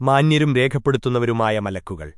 മാന്യരും രേഖപ്പെടുത്തുന്നവരുമായ മലക്കുകൾ.